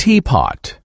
teapot.